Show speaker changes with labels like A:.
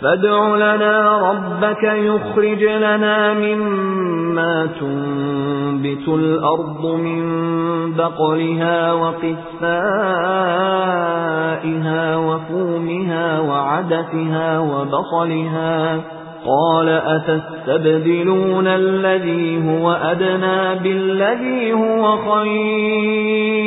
A: فادع لنا ربك يخرج لنا مما تنبت الأرض من بقلها وقفائها وفومها وعدتها وبصلها قال أتستبدلون الذي هو أدنى بالذي هو خير